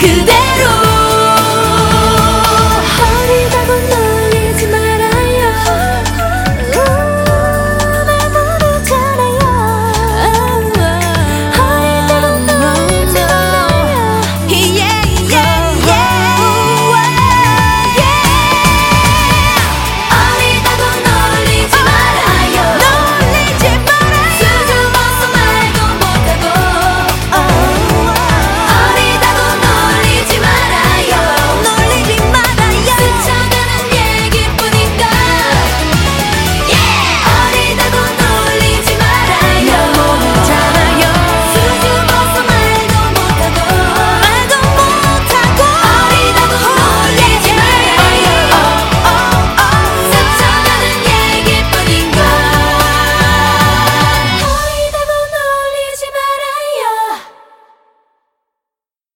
그대로